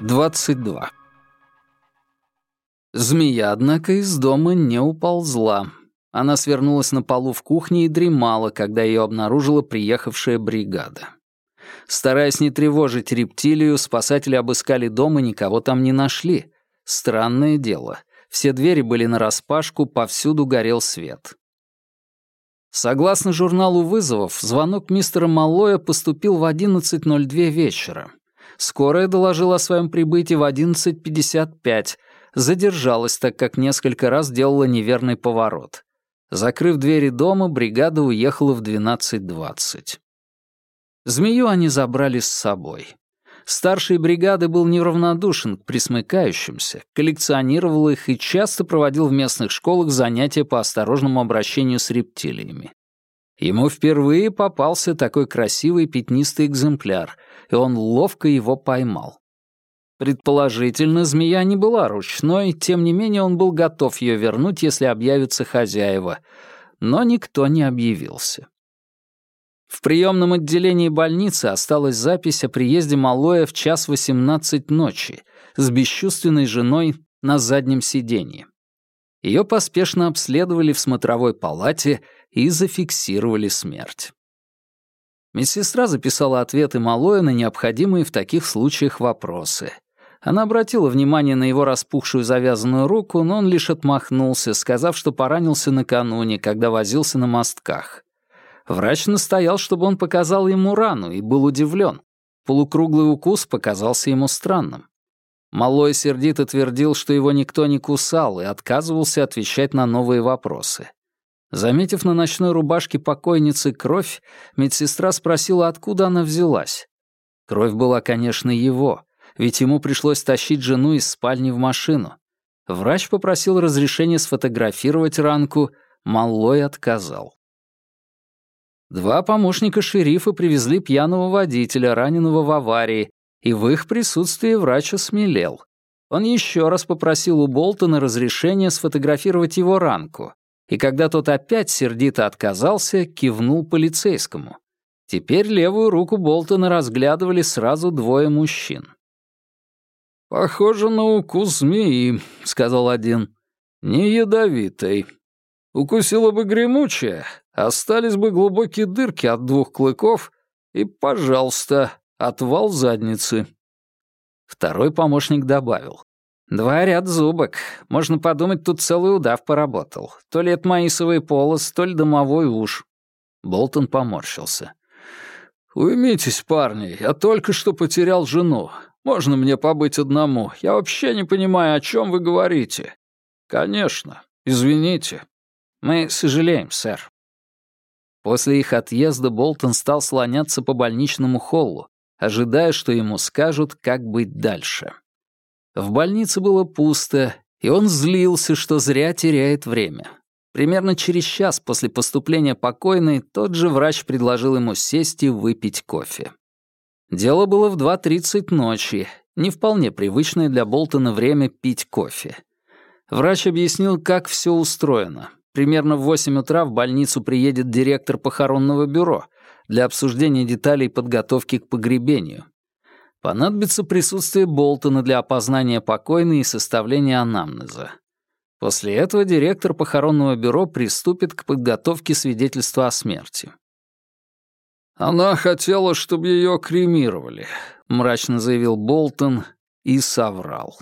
Двадцать два. Змея, однако, из дома не уползла. Она свернулась на полу в кухне и дремала, когда ее обнаружила приехавшая бригада. Стараясь не тревожить рептилию, спасатели обыскали дом и никого там не нашли. Странное дело. Все двери были нараспашку, повсюду горел свет. Согласно журналу вызовов, звонок мистера Маллоя поступил в 11.02 вечера. Скорая доложила о своем прибытии в 11.55, задержалась, так как несколько раз делала неверный поворот. Закрыв двери дома, бригада уехала в 12.20. Змею они забрали с собой. Старший бригады был неравнодушен к присмыкающимся, коллекционировал их и часто проводил в местных школах занятия по осторожному обращению с рептилиями. Ему впервые попался такой красивый пятнистый экземпляр, и он ловко его поймал. Предположительно, змея не была ручной, тем не менее он был готов ее вернуть, если объявятся хозяева, но никто не объявился. В приемном отделении больницы осталась запись о приезде Малоя в час 18 ночи с бесчувственной женой на заднем сиденье. Ее поспешно обследовали в смотровой палате и зафиксировали смерть. Медсестра записала ответы Малоя на необходимые в таких случаях вопросы — она обратила внимание на его распухшую завязанную руку, но он лишь отмахнулся, сказав, что поранился накануне, когда возился на мостках. Врач настоял, чтобы он показал ему рану, и был удивлен. Полукруглый укус показался ему странным. Малой сердито твердил, что его никто не кусал, и отказывался отвечать на новые вопросы. Заметив на ночной рубашке покойницы кровь, медсестра спросила, откуда она взялась. Кровь была, конечно, его — ведь ему пришлось тащить жену из спальни в машину. Врач попросил разрешения сфотографировать ранку, Маллой отказал. Два помощника шерифа привезли пьяного водителя, раненого в аварии, и в их присутствии врач осмелел. Он еще раз попросил у Болтона разрешения сфотографировать его ранку, и когда тот опять сердито отказался, кивнул полицейскому. Теперь левую руку Болтона разглядывали сразу двое мужчин. «Похоже на укус змеи», — сказал один. «Не ядовитой. Укусила бы гремучая, остались бы глубокие дырки от двух клыков и, пожалуйста, отвал задницы». Второй помощник добавил. «Два ряд зубок. Можно подумать, тут целый удав поработал. То ли это маисовый полос, то ли домовой уж». Болтон поморщился. «Уймитесь, парни, я только что потерял жену. Можно мне побыть одному? Я вообще не понимаю, о чем вы говорите». «Конечно. Извините». «Мы сожалеем, сэр». После их отъезда Болтон стал слоняться по больничному холлу, ожидая, что ему скажут, как быть дальше. В больнице было пусто, и он злился, что зря теряет время. Примерно через час после поступления покойной тот же врач предложил ему сесть и выпить кофе. Дело было в 2.30 ночи, не вполне привычное для Болтона время пить кофе. Врач объяснил, как все устроено. Примерно в 8 утра в больницу приедет директор похоронного бюро для обсуждения деталей подготовки к погребению. Понадобится присутствие Болтона для опознания покойной и составления анамнеза. После этого директор похоронного бюро приступит к подготовке свидетельства о смерти. «Она хотела, чтобы ее кремировали», — мрачно заявил Болтон и соврал.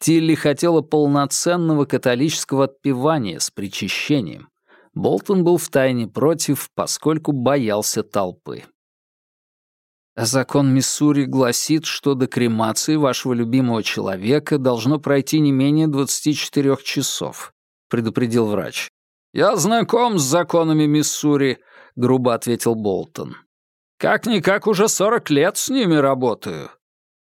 Тилли хотела полноценного католического отпевания с причащением. Болтон был втайне против, поскольку боялся толпы. Закон Миссури гласит, что до кремации вашего любимого человека должно пройти не менее 24 часов, предупредил врач. Я знаком с законами Миссури, грубо ответил Болтон. «Как-никак уже сорок лет с ними работаю».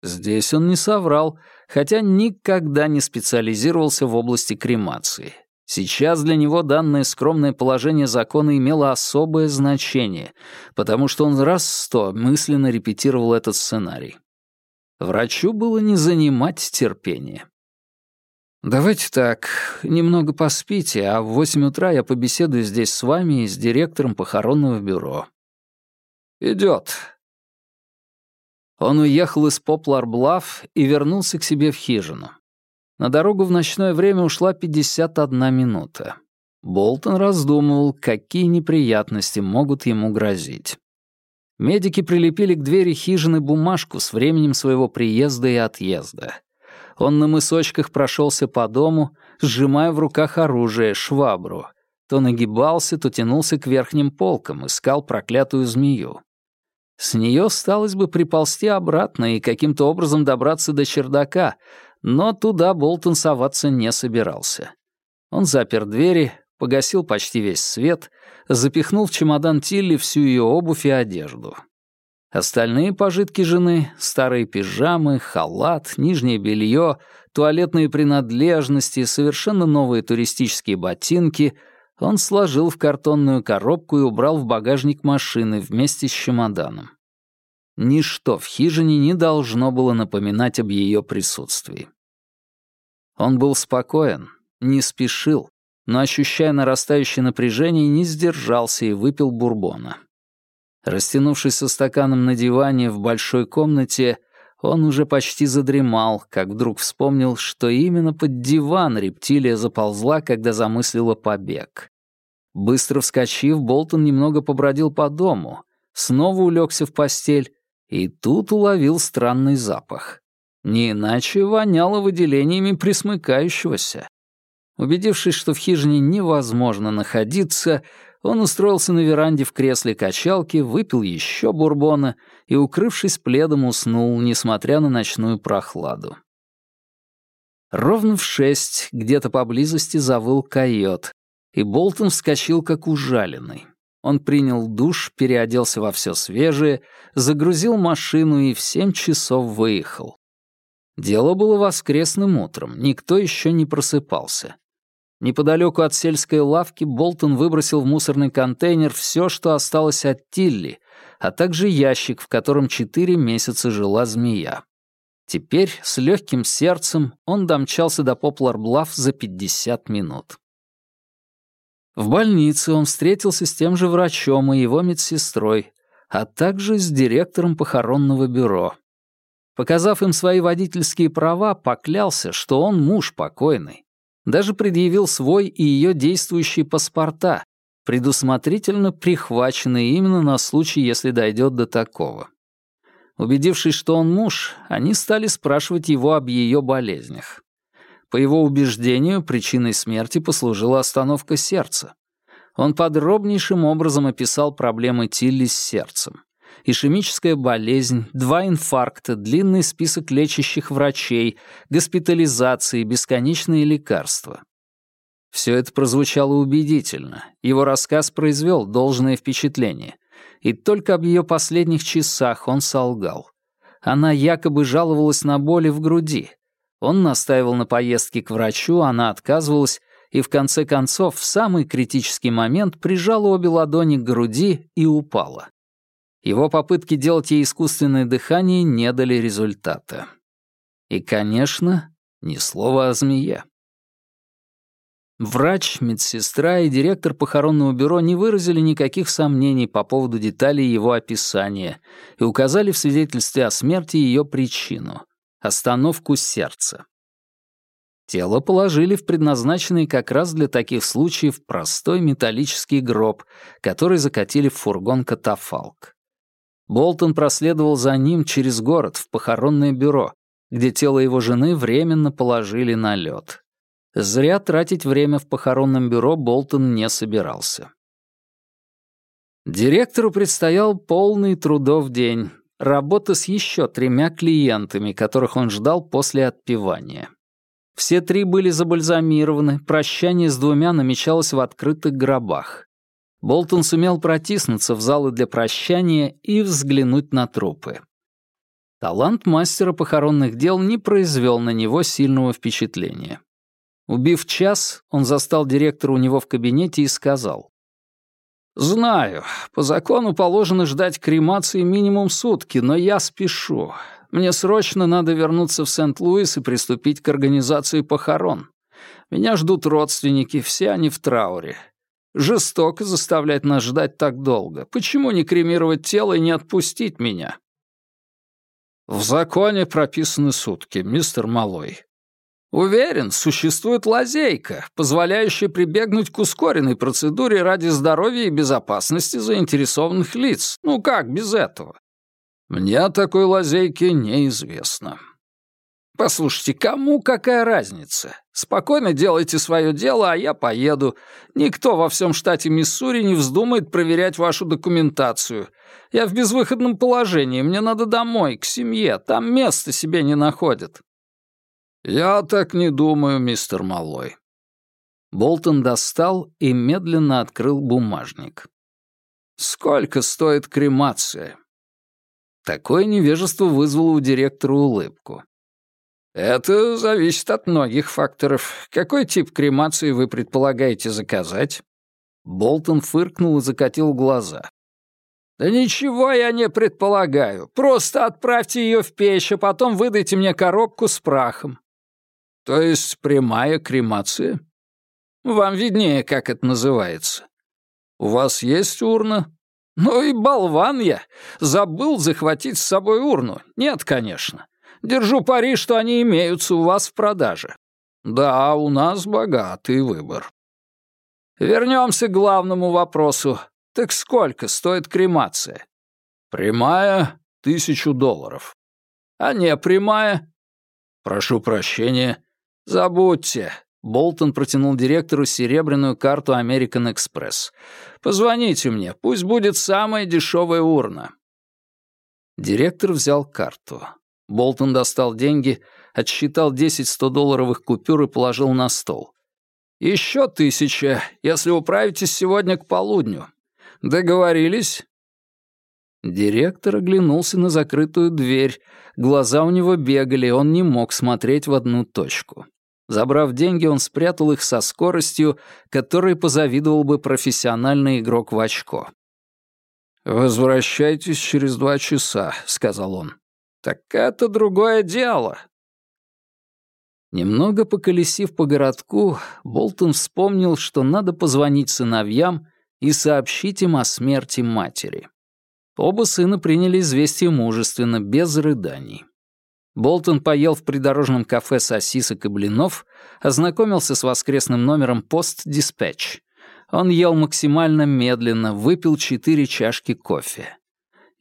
Здесь он не соврал, хотя никогда не специализировался в области кремации. Сейчас для него данное скромное положение закона имело особое значение, потому что он раз сто мысленно репетировал этот сценарий. Врачу было не занимать терпение. «Давайте так, немного поспите, а в восемь утра я побеседую здесь с вами и с директором похоронного бюро». «Идет. Он уехал из Поплар-Блав и вернулся к себе в хижину. На дорогу в ночное время ушла 51 минута. Болтон раздумывал, какие неприятности могут ему грозить. Медики прилепили к двери хижины бумажку с временем своего приезда и отъезда. Он на мысочках прошелся по дому, сжимая в руках оружие, швабру. То нагибался, то тянулся к верхним полкам, искал проклятую змею. С нее осталось бы приползти обратно и каким-то образом добраться до чердака, но туда Болтон соваться не собирался. Он запер двери, погасил почти весь свет, запихнул в чемодан Тилли всю ее обувь и одежду. Остальные пожитки жены — старые пижамы, халат, нижнее белье, туалетные принадлежности, совершенно новые туристические ботинки — он сложил в картонную коробку и убрал в багажник машины вместе с чемоданом. Ничто в хижине не должно было напоминать об ее присутствии. Он был спокоен, не спешил, но, ощущая нарастающее напряжение, не сдержался и выпил бурбона. Растянувшись со стаканом на диване в большой комнате, он уже почти задремал, как вдруг вспомнил, что именно под диван рептилия заползла, когда замыслила побег. Быстро вскочив, Болтон немного побродил по дому, снова улегся в постель и тут уловил странный запах. Не иначе воняло выделениями присмыкающегося. Убедившись, что в хижине невозможно находиться, он устроился на веранде в кресле качалки, выпил еще бурбона и, укрывшись пледом, уснул, несмотря на ночную прохладу. Ровно в шесть где-то поблизости завыл койот, и Болтон вскочил как ужаленный. Он принял душ, переоделся во все свежее, загрузил машину и в семь часов выехал. Дело было воскресным утром, никто еще не просыпался. Неподалеку от сельской лавки Болтон выбросил в мусорный контейнер все, что осталось от Тилли, а также ящик, в котором четыре месяца жила змея. Теперь с легким сердцем он домчался до Поплар-Блав за 50 минут. В больнице он встретился с тем же врачом и его медсестрой, а также с директором похоронного бюро. Показав им свои водительские права, поклялся, что он муж покойный. Даже предъявил свой и ее действующие паспорта, предусмотрительно прихваченные именно на случай, если дойдет до такого. Убедившись, что он муж, они стали спрашивать его об ее болезнях. По его убеждению, причиной смерти послужила остановка сердца. Он подробнейшим образом описал проблемы Тилли с сердцем ишемическая болезнь, два инфаркта, длинный список лечащих врачей, госпитализации, бесконечные лекарства. Все это прозвучало убедительно. Его рассказ произвел должное впечатление. И только об ее последних часах он солгал. Она якобы жаловалась на боли в груди. Он настаивал на поездке к врачу, она отказывалась, и в конце концов, в самый критический момент прижала обе ладони к груди и упала. Его попытки делать ей искусственное дыхание не дали результата. И, конечно, ни слова о змее. Врач, медсестра и директор похоронного бюро не выразили никаких сомнений по поводу деталей его описания и указали в свидетельстве о смерти ее причину — остановку сердца. Тело положили в предназначенный как раз для таких случаев простой металлический гроб, который закатили в фургон-катафалк. Болтон проследовал за ним через город в похоронное бюро, где тело его жены временно положили на лед. Зря тратить время в похоронном бюро Болтон не собирался. Директору предстоял полный трудов день, работа с еще тремя клиентами, которых он ждал после отпевания. Все три были забальзамированы, прощание с двумя намечалось в открытых гробах. Болтон сумел протиснуться в залы для прощания и взглянуть на трупы. Талант мастера похоронных дел не произвел на него сильного впечатления. Убив час, он застал директора у него в кабинете и сказал. «Знаю, по закону положено ждать кремации минимум сутки, но я спешу. Мне срочно надо вернуться в Сент-Луис и приступить к организации похорон. Меня ждут родственники, все они в трауре. Жестоко заставлять нас ждать так долго. Почему не кремировать тело и не отпустить меня?» В законе прописаны сутки, мистер Малой. Уверен, существует лазейка, позволяющая прибегнуть к ускоренной процедуре ради здоровья и безопасности заинтересованных лиц. Ну как без этого? Мне о такой лазейке неизвестно. Послушайте, кому какая разница? Спокойно делайте свое дело, а я поеду. Никто во всем штате Миссури не вздумает проверять вашу документацию. Я в безвыходном положении, мне надо домой, к семье, там места себе не находят. «Я так не думаю, мистер Малой». Болтон достал и медленно открыл бумажник. «Сколько стоит кремация?» Такое невежество вызвало у директора улыбку. «Это зависит от многих факторов. Какой тип кремации вы предполагаете заказать?» Болтон фыркнул и закатил глаза. «Да ничего я не предполагаю. Просто отправьте ее в печь, а потом выдайте мне коробку с прахом. То есть прямая кремация? Вам виднее, как это называется. У вас есть урна? Ну и болван я. Забыл захватить с собой урну. Нет, конечно. Держу пари, что они имеются у вас в продаже. Да, у нас богатый выбор. Вернемся к главному вопросу. Так сколько стоит кремация? Прямая — тысячу долларов. А не прямая? Прошу прощения, «Забудьте». Болтон протянул директору серебряную карту American Express. «Позвоните мне, пусть будет самая дешевая урна». Директор взял карту. Болтон достал деньги, отсчитал 10 100-долларовых купюр и положил на стол. «Еще тысяча, если управитесь сегодня к полудню. Договорились?» Директор оглянулся на закрытую дверь. Глаза у него бегали, он не мог смотреть в одну точку. Забрав деньги, он спрятал их со скоростью, которой позавидовал бы профессиональный игрок в очко. «Возвращайтесь через два часа», — сказал он. «Так это другое дело». Немного поколесив по городку, Болтон вспомнил, что надо позвонить сыновьям и сообщить им о смерти матери. Оба сына приняли известие мужественно, без рыданий. Болтон поел в придорожном кафе сосисок и блинов, ознакомился с воскресным номером «Пост-диспетч». Он ел максимально медленно, выпил четыре чашки кофе.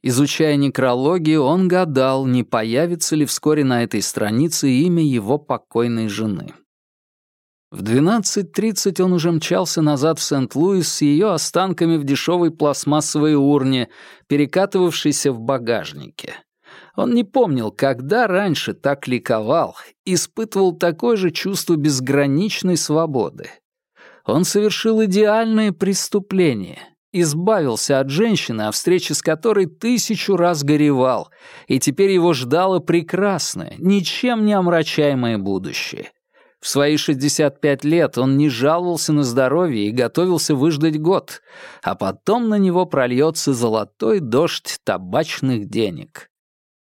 Изучая некрологию, он гадал, не появится ли вскоре на этой странице имя его покойной жены. В 12.30 он уже мчался назад в Сент-Луис с ее останками в дешевой пластмассовой урне, перекатывавшейся в багажнике. Он не помнил, когда раньше так ликовал, испытывал такое же чувство безграничной свободы. Он совершил идеальное преступление, избавился от женщины, о встрече с которой тысячу раз горевал, и теперь его ждало прекрасное, ничем не омрачаемое будущее. В свои 65 лет он не жаловался на здоровье и готовился выждать год, а потом на него прольется золотой дождь табачных денег.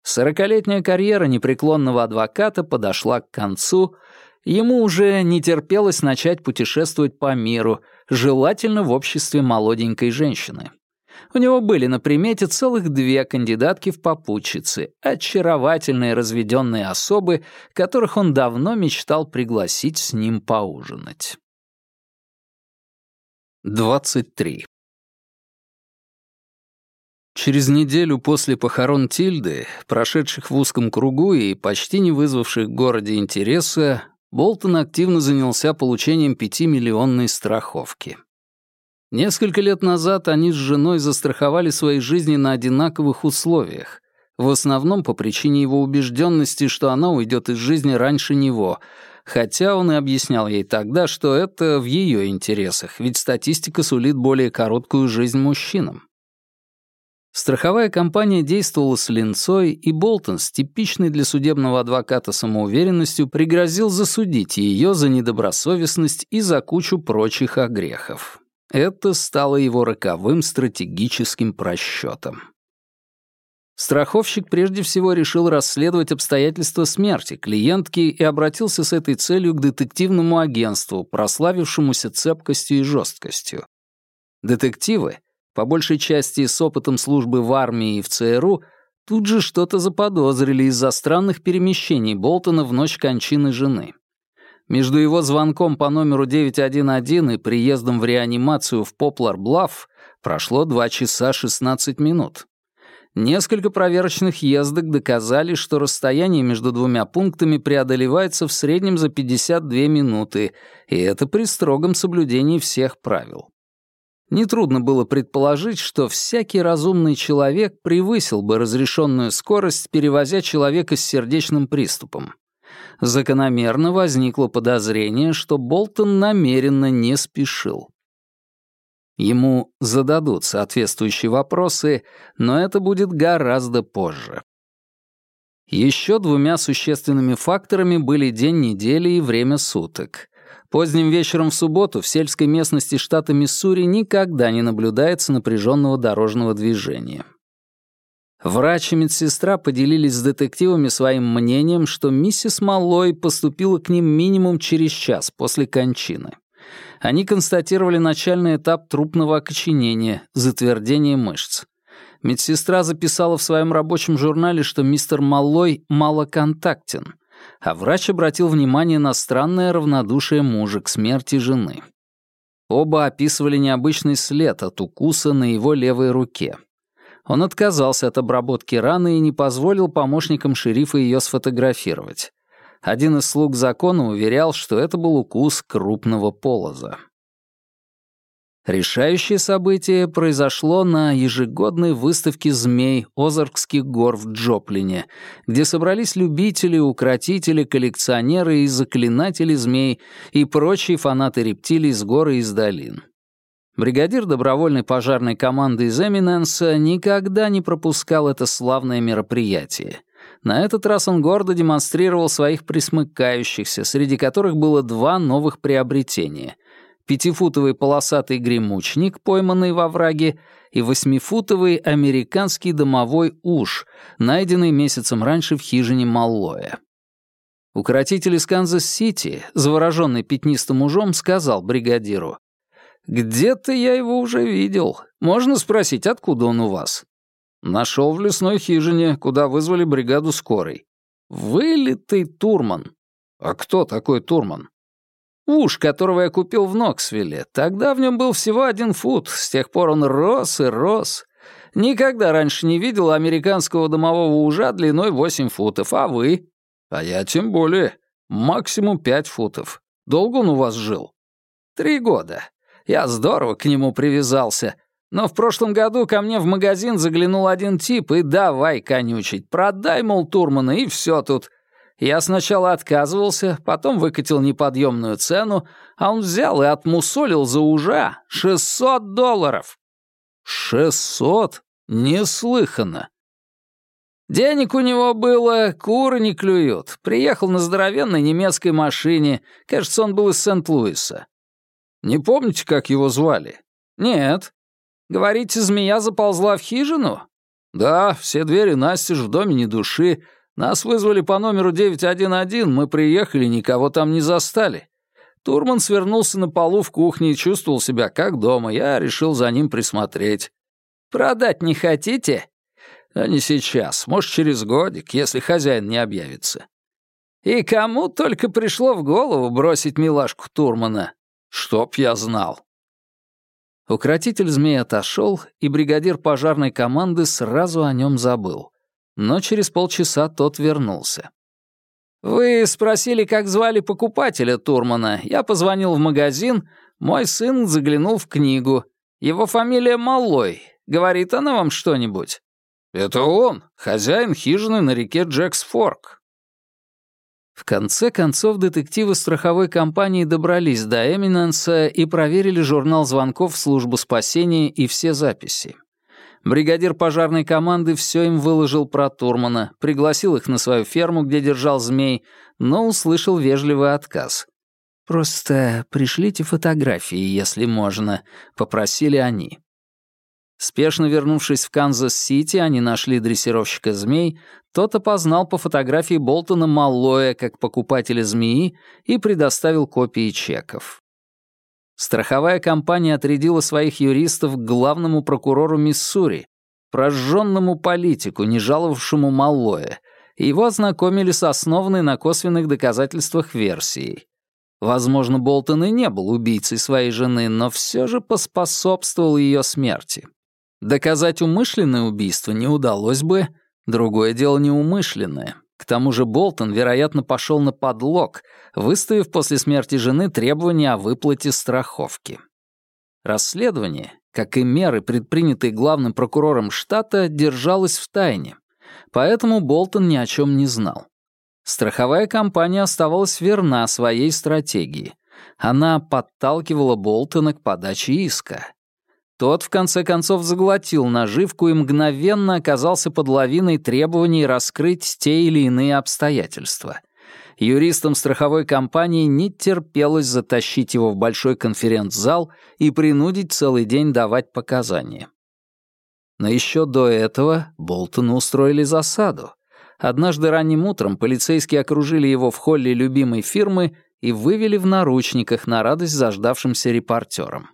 Сорокалетняя карьера непреклонного адвоката подошла к концу, ему уже не терпелось начать путешествовать по миру, желательно в обществе молоденькой женщины. У него были на примете целых две кандидатки в попутчицы, очаровательные разведенные особы, которых он давно мечтал пригласить с ним поужинать. 23. Через неделю после похорон Тильды, прошедших в узком кругу и почти не вызвавших в городе интереса, Болтон активно занялся получением пятимиллионной страховки. Несколько лет назад они с женой застраховали свои жизни на одинаковых условиях, в основном по причине его убежденности, что она уйдет из жизни раньше него, хотя он и объяснял ей тогда, что это в ее интересах, ведь статистика сулит более короткую жизнь мужчинам. Страховая компания действовала с линцой, и Болтон с типичной для судебного адвоката самоуверенностью пригрозил засудить ее за недобросовестность и за кучу прочих огрехов. Это стало его роковым стратегическим просчетом. Страховщик прежде всего решил расследовать обстоятельства смерти клиентки и обратился с этой целью к детективному агентству, прославившемуся цепкостью и жесткостью. Детективы, по большей части с опытом службы в армии и в ЦРУ, тут же что-то заподозрили из-за странных перемещений Болтона в ночь кончины жены. Между его звонком по номеру 911 и приездом в реанимацию в Поплар-Блафф прошло 2 часа 16 минут. Несколько проверочных ездок доказали, что расстояние между двумя пунктами преодолевается в среднем за 52 минуты, и это при строгом соблюдении всех правил. Нетрудно было предположить, что всякий разумный человек превысил бы разрешенную скорость, перевозя человека с сердечным приступом. Закономерно возникло подозрение, что Болтон намеренно не спешил. Ему зададут соответствующие вопросы, но это будет гораздо позже. Еще двумя существенными факторами были день недели и время суток. Поздним вечером в субботу в сельской местности штата Миссури никогда не наблюдается напряженного дорожного движения. Врач и медсестра поделились с детективами своим мнением, что миссис Маллой поступила к ним минимум через час после кончины они констатировали начальный этап трупного окоченения, затвердение мышц. Медсестра записала в своем рабочем журнале, что мистер Маллой малоконтактен, а врач обратил внимание на странное равнодушие мужа к смерти жены. Оба описывали необычный след от укуса на его левой руке. Он отказался от обработки раны и не позволил помощникам шерифа ее сфотографировать. Один из слуг закона уверял, что это был укус крупного полоза. Решающее событие произошло на ежегодной выставке змей Озаркских гор в Джоплине, где собрались любители, укротители, коллекционеры и заклинатели змей и прочие фанаты рептилий с гор и из долин. Бригадир добровольной пожарной команды из Эминенса никогда не пропускал это славное мероприятие. На этот раз он гордо демонстрировал своих присмыкающихся, среди которых было два новых приобретения — пятифутовый полосатый гремучник, пойманный во враге, и восьмифутовый американский домовой уж, найденный месяцем раньше в хижине Маллоя. Укротитель из Канзас-Сити, завороженный пятнистым ужом, сказал бригадиру, «Где-то я его уже видел. Можно спросить, откуда он у вас?» Нашел в лесной хижине, куда вызвали бригаду скорой. Вылитый Турман. А кто такой Турман? Уж, которого я купил в Ноксвилле. Тогда в нем был всего один фут. С тех пор он рос и рос. Никогда раньше не видел американского домового ужа длиной 8 футов. А вы? А я тем более. Максимум 5 футов. Долго он у вас жил? Три года. Я здорово к нему привязался. Но в прошлом году ко мне в магазин заглянул один тип и давай конючить. Продай, мол, Турмана, и все тут. Я сначала отказывался, потом выкатил неподъемную цену, а он взял и отмусолил за ужа 600 долларов. 600? Неслыханно. Денег у него было, куры не клюют. Приехал на здоровенной немецкой машине. Кажется, он был из Сент-Луиса. Не помните, как его звали? Нет. Говорите, змея заползла в хижину? Да, все двери настежь, в доме ни души. Нас вызвали по номеру 911, мы приехали, никого там не застали. Турман свернулся на полу в кухне и чувствовал себя как дома. Я решил за ним присмотреть. Продать не хотите? А не сейчас, может, через годик, если хозяин не объявится. И кому только пришло в голову бросить милашку Турмана? Чтоб я знал. Укротитель змей отошел, и бригадир пожарной команды сразу о нем забыл. Но через полчаса тот вернулся. «Вы спросили, как звали покупателя Турмана. Я позвонил в магазин, мой сын заглянул в книгу. Его фамилия Маллой. Говорит она вам что-нибудь?» «Это он, хозяин хижины на реке Джексфорк. В конце концов, детективы страховой компании добрались до Эминенса и проверили журнал звонков в службу спасения и все записи. Бригадир пожарной команды все им выложил про Турмана, пригласил их на свою ферму, где держал змей, но услышал вежливый отказ. «Просто пришлите фотографии, если можно», — попросили они. Спешно вернувшись в Канзас-Сити, они нашли дрессировщика змей, тот опознал по фотографии Болтона Маллоя как покупателя змеи и предоставил копии чеков. Страховая компания отрядила своих юристов к главному прокурору Миссури, прожженному политику, не жаловавшему Маллоя, и его ознакомили с основанной на косвенных доказательствах версией. Возможно, Болтон и не был убийцей своей жены, но все же поспособствовал ее смерти. Доказать умышленное убийство не удалось бы, другое дело неумышленное. К тому же Болтон, вероятно, пошел на подлог, выставив после смерти жены требования о выплате страховки. Расследование, как и меры, предпринятые главным прокурором штата, держалось в тайне, поэтому Болтон ни о чем не знал. Страховая компания оставалась верна своей стратегии. Она подталкивала Болтона к подаче иска. Тот, в конце концов, заглотил наживку и мгновенно оказался под лавиной требований раскрыть те или иные обстоятельства. Юристам страховой компании не терпелось затащить его в большой конференц-зал и принудить целый день давать показания. Но еще до этого Болтону устроили засаду. Однажды ранним утром полицейские окружили его в холле любимой фирмы и вывели в наручниках на радость заждавшимся репортерам.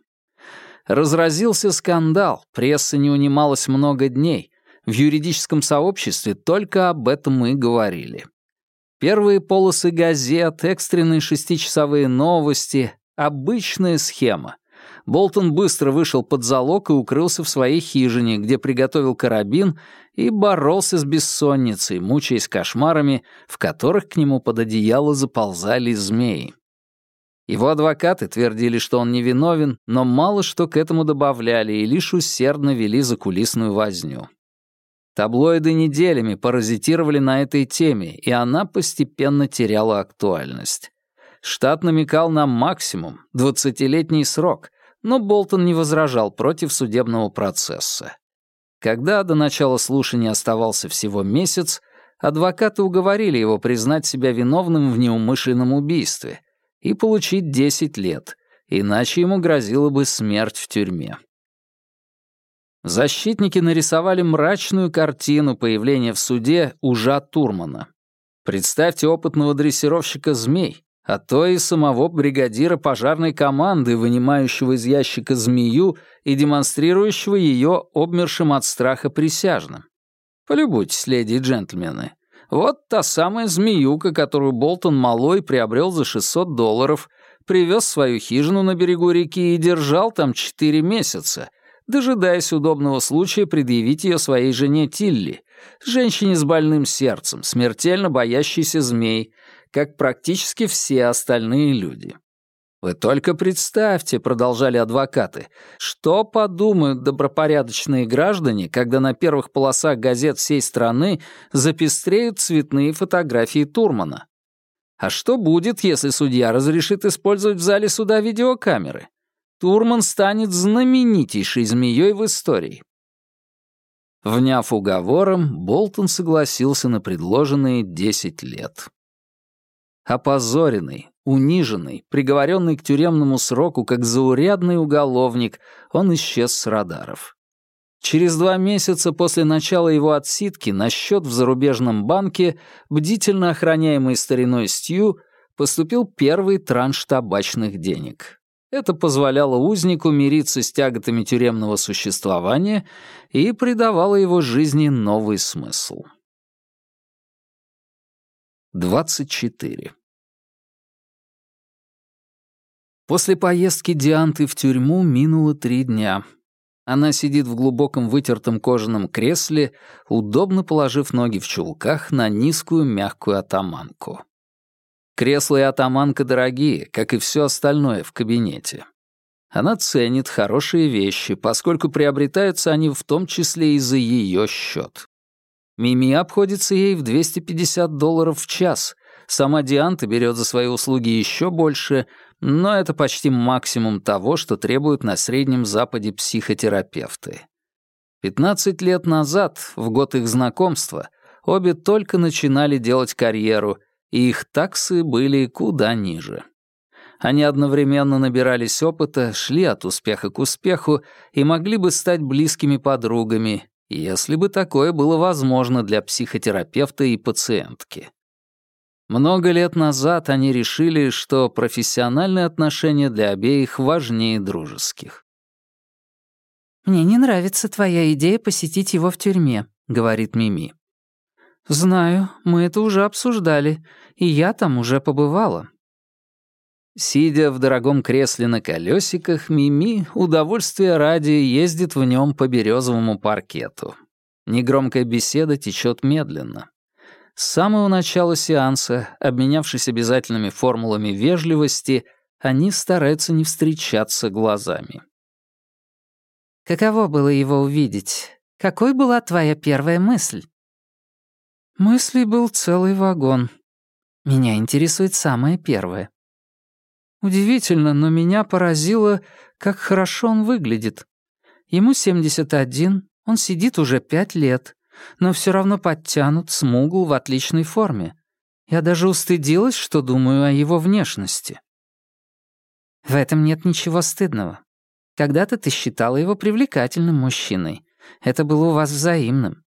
Разразился скандал, пресса не унималась много дней. В юридическом сообществе только об этом и говорили. Первые полосы газет, экстренные шестичасовые новости — обычная схема. Болтон быстро вышел под залог и укрылся в своей хижине, где приготовил карабин и боролся с бессонницей, мучаясь кошмарами, в которых к нему под одеяло заползали змеи. Его адвокаты твердили, что он невиновен, но мало что к этому добавляли и лишь усердно вели закулисную возню. Таблоиды неделями паразитировали на этой теме, и она постепенно теряла актуальность. Штат намекал на максимум, 20-летний срок, но Болтон не возражал против судебного процесса. Когда до начала слушания оставался всего месяц, адвокаты уговорили его признать себя виновным в неумышленном убийстве, и получить 10 лет, иначе ему грозила бы смерть в тюрьме. Защитники нарисовали мрачную картину появления в суде ужа Турмана. Представьте опытного дрессировщика змей, а то и самого бригадира пожарной команды, вынимающего из ящика змею и демонстрирующего ее обмершим от страха присяжным. Полюбуйтесь, леди и джентльмены. Вот та самая змеюка, которую Болтон малой приобрел за 600 долларов, привез свою хижину на берегу реки и держал там 4 месяца, дожидаясь удобного случая предъявить ее своей жене Тилли, женщине с больным сердцем, смертельно боящейся змей, как практически все остальные люди. «Вы только представьте», — продолжали адвокаты, «что подумают добропорядочные граждане, когда на первых полосах газет всей страны запестреют цветные фотографии Турмана? А что будет, если судья разрешит использовать в зале суда видеокамеры? Турман станет знаменитейшей змеей в истории». Вняв уговором, Болтон согласился на предложенные 10 лет. Опозоренный, униженный, приговоренный к тюремному сроку как заурядный уголовник, он исчез с радаров. Через два месяца после начала его отсидки на счет в зарубежном банке, бдительно охраняемый стариной Стью, поступил первый транш табачных денег. Это позволяло узнику мириться с тяготами тюремного существования и придавало его жизни новый смысл. 24. После поездки Дианты в тюрьму минуло три дня. Она сидит в глубоком вытертом кожаном кресле, удобно положив ноги в чулках на низкую мягкую атаманку. Кресло и атаманка дорогие, как и все остальное в кабинете. Она ценит хорошие вещи, поскольку приобретаются они в том числе и за ее счет. Мими обходится ей в 250 долларов в час. Сама Дианта берет за свои услуги еще больше, но это почти максимум того, что требуют на Среднем Западе психотерапевты. 15 лет назад, в год их знакомства, обе только начинали делать карьеру, и их таксы были куда ниже. Они одновременно набирались опыта, шли от успеха к успеху и могли бы стать близкими подругами, если бы такое было возможно для психотерапевта и пациентки. Много лет назад они решили, что профессиональные отношения для обеих важнее дружеских. «Мне не нравится твоя идея посетить его в тюрьме», — говорит Мими. «Знаю, мы это уже обсуждали, и я там уже побывала». Сидя в дорогом кресле на колесиках, Мими удовольствие ради ездит в нем по березовому паркету. Негромкая беседа течет медленно. С самого начала сеанса, обменявшись обязательными формулами вежливости, они стараются не встречаться глазами. «Каково было его увидеть? Какой была твоя первая мысль?» Мыслей был целый вагон. Меня интересует самое первое. Удивительно, но меня поразило, как хорошо он выглядит. Ему 71, он сидит уже пять лет, но все равно подтянут, смугл, в отличной форме. Я даже устыдилась, что думаю о его внешности. В этом нет ничего стыдного. Когда-то ты считала его привлекательным мужчиной. Это было у вас взаимным.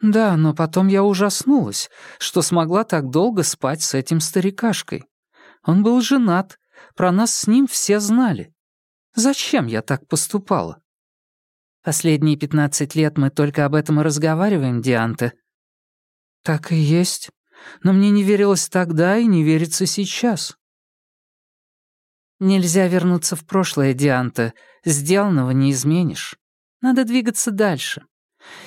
Да, но потом я ужаснулась, что смогла так долго спать с этим старикашкой. Он был женат, про нас с ним все знали. Зачем я так поступала? Последние пятнадцать лет мы только об этом и разговариваем, Дианта. Так и есть. Но мне не верилось тогда и не верится сейчас. Нельзя вернуться в прошлое, Дианта. Сделанного не изменишь. Надо двигаться дальше.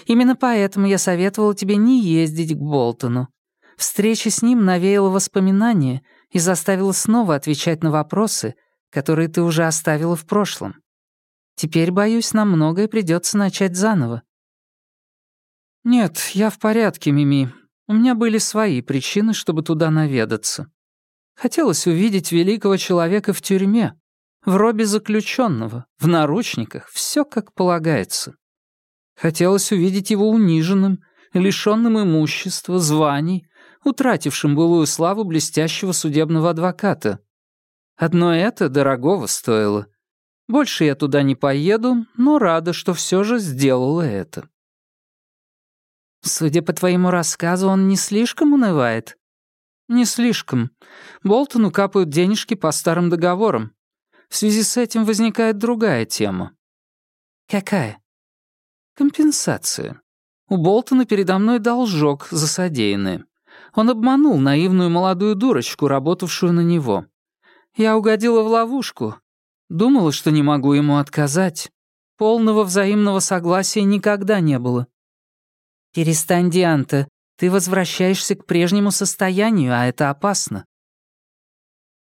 Именно поэтому я советовала тебе не ездить к Болтону. Встреча с ним навеяла воспоминания и заставила снова отвечать на вопросы, которые ты уже оставила в прошлом. Теперь, боюсь, нам многое придется начать заново». «Нет, я в порядке, Мими. У меня были свои причины, чтобы туда наведаться. Хотелось увидеть великого человека в тюрьме, в робе заключенного, в наручниках, все как полагается. Хотелось увидеть его униженным, лишенным имущества, званий, утратившим былую славу блестящего судебного адвоката. Одно это дорогого стоило — больше я туда не поеду, но рада, что все же сделала это. Судя по твоему рассказу, он не слишком унывает? Не слишком. Болтону капают денежки по старым договорам. В связи с этим возникает другая тема. Какая? Компенсация. У Болтона передо мной должок за содеянное. Он обманул наивную молодую дурочку, работавшую на него. Я угодила в ловушку, Думала, что не могу ему отказать. Полного взаимного согласия никогда не было. «Перестань, Дианта. Ты возвращаешься к прежнему состоянию, а это опасно».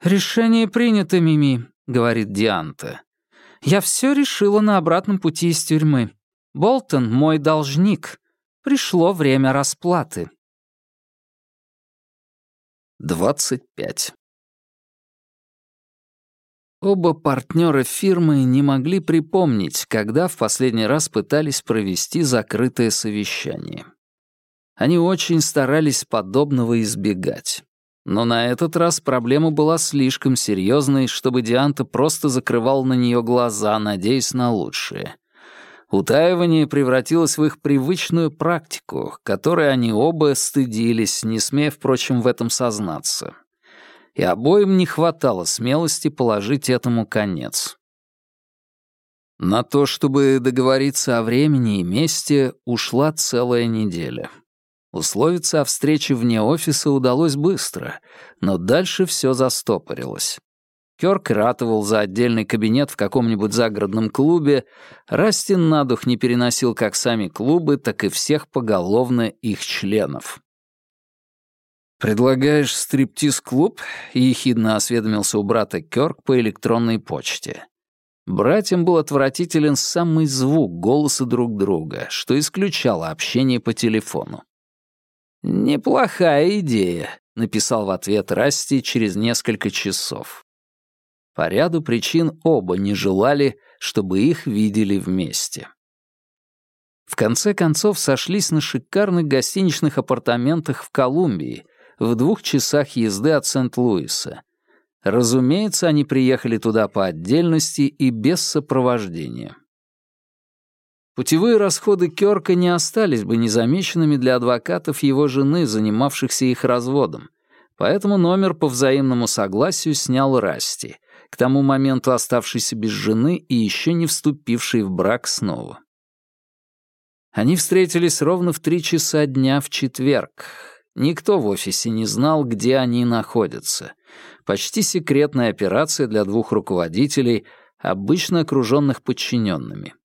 «Решение принято, Мими», — говорит Дианта. «Я все решила на обратном пути из тюрьмы. Болтон — мой должник. Пришло время расплаты». 25. Оба партнера фирмы не могли припомнить, когда в последний раз пытались провести закрытое совещание. Они очень старались подобного избегать. Но на этот раз проблема была слишком серьезной, чтобы Дианта просто закрывал на нее глаза, надеясь на лучшее. Утаивание превратилось в их привычную практику, которой они оба стыдились, не смея, впрочем, в этом сознаться и обоим не хватало смелости положить этому конец. На то, чтобы договориться о времени и месте, ушла целая неделя. Условиться о встрече вне офиса удалось быстро, но дальше все застопорилось. Кёрк ратовал за отдельный кабинет в каком-нибудь загородном клубе, Растин на дух не переносил как сами клубы, так и всех поголовно их членов. «Предлагаешь стриптиз-клуб?» — ехидно осведомился у брата Кёрк по электронной почте. Братьям был отвратителен самый звук голоса друг друга, что исключало общение по телефону. «Неплохая идея», — написал в ответ Расти через несколько часов. По ряду причин оба не желали, чтобы их видели вместе. В конце концов сошлись на шикарных гостиничных апартаментах в Колумбии, в двух часах езды от Сент-Луиса. Разумеется, они приехали туда по отдельности и без сопровождения. Путевые расходы Кёрка не остались бы незамеченными для адвокатов его жены, занимавшихся их разводом, поэтому номер по взаимному согласию снял Расти, к тому моменту оставшийся без жены и еще не вступивший в брак снова. Они встретились ровно в три часа дня в четверг. Никто в офисе не знал, где они находятся. Почти секретная операция для двух руководителей, обычно окруженных подчиненными.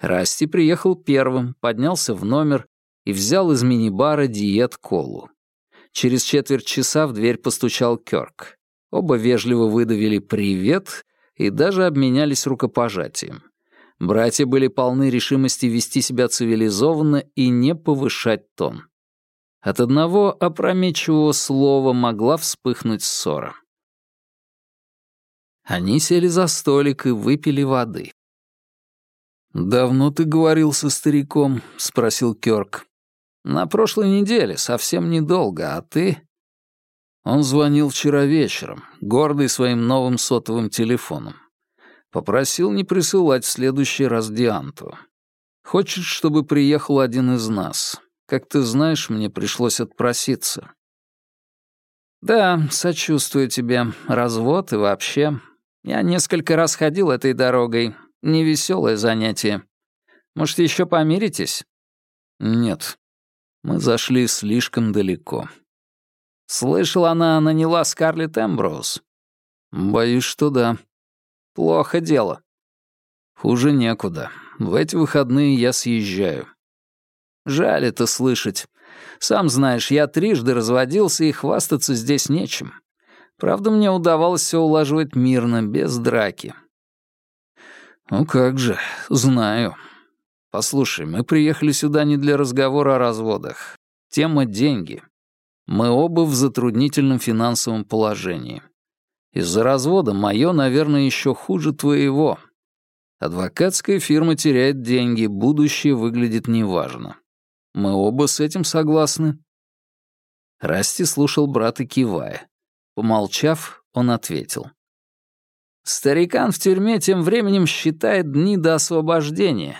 Расти приехал первым, поднялся в номер и взял из мини-бара диет-колу. Через четверть часа в дверь постучал Кёрк. Оба вежливо выдавили «привет» и даже обменялись рукопожатием. Братья были полны решимости вести себя цивилизованно и не повышать тон. От одного опрометчивого слова могла вспыхнуть ссора. Они сели за столик и выпили воды. «Давно ты говорил со стариком?» — спросил Кёрк. «На прошлой неделе, совсем недолго, а ты...» Он звонил вчера вечером, гордый своим новым сотовым телефоном. Попросил не присылать в следующий раз Дианту. Хочет, чтобы приехал один из нас. Как ты знаешь, мне пришлось отпроситься. Да, сочувствую тебе. Развод и вообще. Я несколько раз ходил этой дорогой. Невеселое занятие. Может, еще помиритесь? Нет. Мы зашли слишком далеко. Слышал, она наняла Скарлетт Эмброуз? Боюсь, что да. Плохо дело. Хуже некуда. В эти выходные я съезжаю. Жаль это слышать. Сам знаешь, я трижды разводился, и хвастаться здесь нечем. Правда, мне удавалось все улаживать мирно, без драки. Ну как же, знаю. Послушай, мы приехали сюда не для разговора о разводах. Тема — деньги. Мы оба в затруднительном финансовом положении. Из-за развода мое, наверное, еще хуже твоего. Адвокатская фирма теряет деньги, будущее выглядит неважно. Мы оба с этим согласны?» Расти слушал брата, кивая. Помолчав, он ответил. «Старикан в тюрьме тем временем считает дни до освобождения.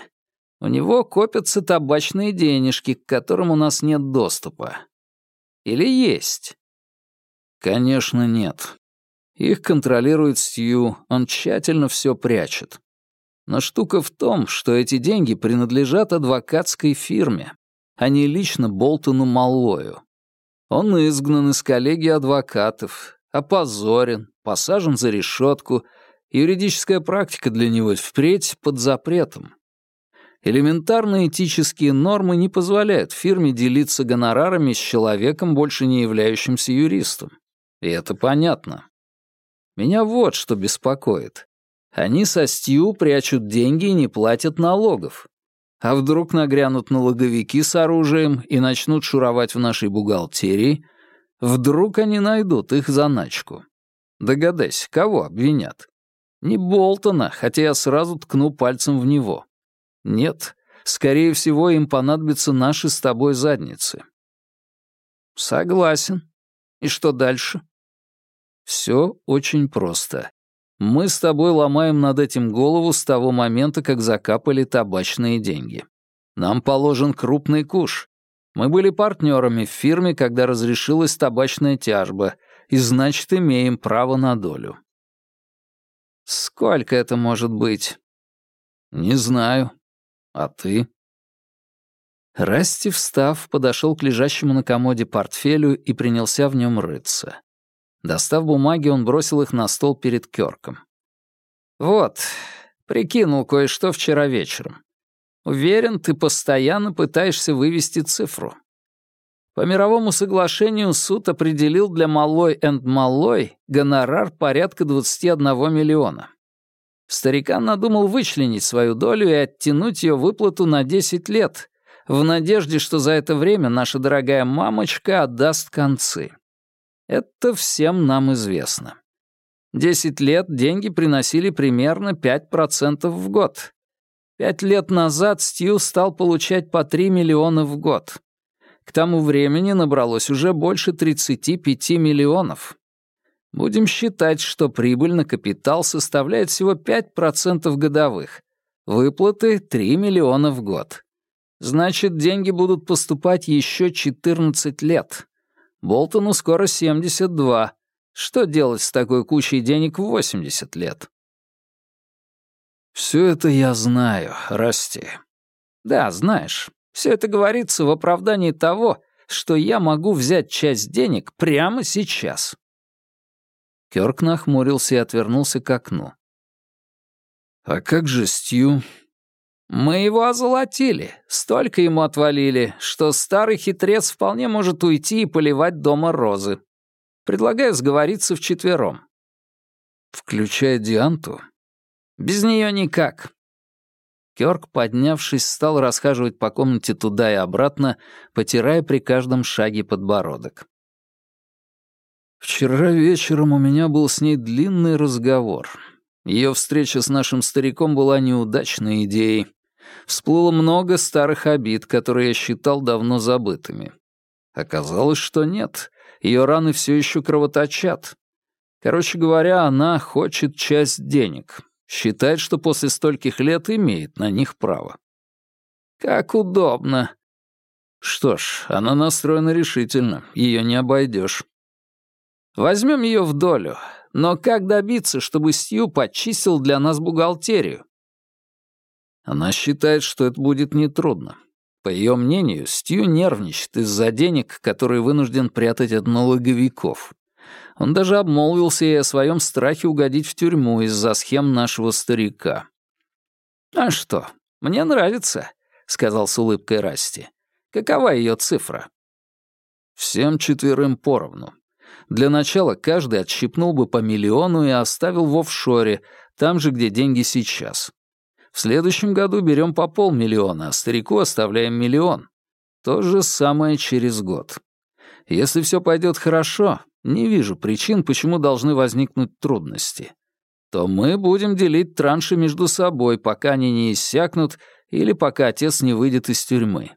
У него копятся табачные денежки, к которым у нас нет доступа. Или есть?» «Конечно, нет. Их контролирует Стью, он тщательно все прячет. Но штука в том, что эти деньги принадлежат адвокатской фирме, а не лично Болтону Маллою. Он изгнан из коллегии адвокатов, опозорен, посажен за решетку, юридическая практика для него впредь под запретом. Элементарные этические нормы не позволяют фирме делиться гонорарами с человеком, больше не являющимся юристом. И это понятно. Меня вот что беспокоит. Они со Стью прячут деньги и не платят налогов. А вдруг нагрянут налоговики с оружием и начнут шуровать в нашей бухгалтерии? Вдруг они найдут их заначку? Догадайся, кого обвинят? Не Болтона, хотя я сразу ткну пальцем в него. Нет, скорее всего, им понадобятся наши с тобой задницы. Согласен. И что дальше? Все очень просто. Мы с тобой ломаем над этим голову с того момента, как закапали табачные деньги. Нам положен крупный куш. Мы были партнерами в фирме, когда разрешилась табачная тяжба, и значит, имеем право на долю. Сколько это может быть? Не знаю. А ты? Расти, встав, подошел к лежащему на комоде портфелю и принялся в нем рыться. Достав бумаги, он бросил их на стол перед Кёрком. «Вот, прикинул кое-что вчера вечером. Уверен, ты постоянно пытаешься вывести цифру. По мировому соглашению суд определил для Малой энд Малой гонорар порядка 21 миллиона. Старикан надумал вычленить свою долю и оттянуть ее выплату на 10 лет, в надежде, что за это время наша дорогая мамочка отдаст концы. Это всем нам известно. Десять лет деньги приносили примерно 5% в год. Пять лет назад Стью стал получать по 3 миллиона в год. К тому времени набралось уже больше 35 миллионов. Будем считать, что прибыль на капитал составляет всего 5% годовых. Выплаты — 3 миллиона в год. Значит, деньги будут поступать еще 14 лет. Болтону скоро 72. Что делать с такой кучей денег в 80 лет? Все это я знаю, Расти. Да, знаешь, все это говорится в оправдании того, что я могу взять часть денег прямо сейчас. Кёрк нахмурился и отвернулся к окну. «А как же Стью?» «Мы его озолотили, столько ему отвалили, что старый хитрец вполне может уйти и поливать дома розы. Предлагаю сговориться вчетвером». «Включая Дианту?» «Без нее никак. Кёрк, поднявшись, стал расхаживать по комнате туда и обратно, потирая при каждом шаге подбородок. Вчера вечером у меня был с ней длинный разговор. Ее встреча с нашим стариком была неудачной идеей. Всплыло много старых обид, которые я считал давно забытыми. Оказалось, что нет, ее раны все еще кровоточат. Короче говоря, она хочет часть денег, Считает, что после стольких лет имеет на них право. Как удобно. Что ж, она настроена решительно, ее не обойдешь. Возьмем ее в долю, но как добиться, чтобы Стью почистил для нас бухгалтерию? Она считает, что это будет нетрудно. По ее мнению, Стью нервничает из-за денег, которые вынужден прятать от налоговиков. Он даже обмолвился и о своем страхе угодить в тюрьму из-за схем нашего старика. «А что, мне нравится», — сказал с улыбкой Расти. «Какова ее цифра?» «Всем четверым поровну. Для начала каждый отщипнул бы по миллиону и оставил в офшоре, там же, где деньги сейчас. В следующем году берем по полмиллиона, а старику оставляем миллион. То же самое через год. Если все пойдет хорошо, не вижу причин, почему должны возникнуть трудности. То мы будем делить транши между собой, пока они не иссякнут или пока отец не выйдет из тюрьмы.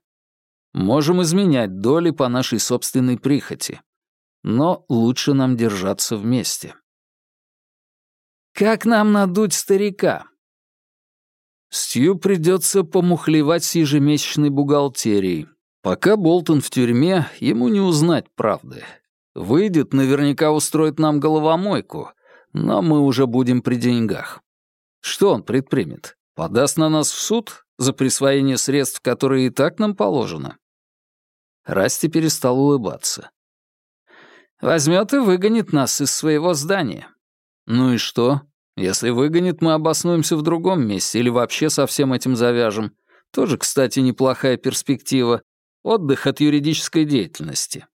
Можем изменять доли по нашей собственной прихоти. Но лучше нам держаться вместе. Как нам надуть старика? Стью придется помухлевать с ежемесячной бухгалтерией. Пока Болтон в тюрьме, ему не узнать правды. Выйдет, наверняка устроит нам головомойку, но мы уже будем при деньгах. Что он предпримет? Подаст на нас в суд за присвоение средств, которые и так нам положено?» Расти перестал улыбаться. «Возьмет и выгонит нас из своего здания. Ну и что? Если выгонит, мы обоснуемся в другом месте или вообще со всем этим завяжем. Тоже, кстати, неплохая перспектива. Отдых от юридической деятельности.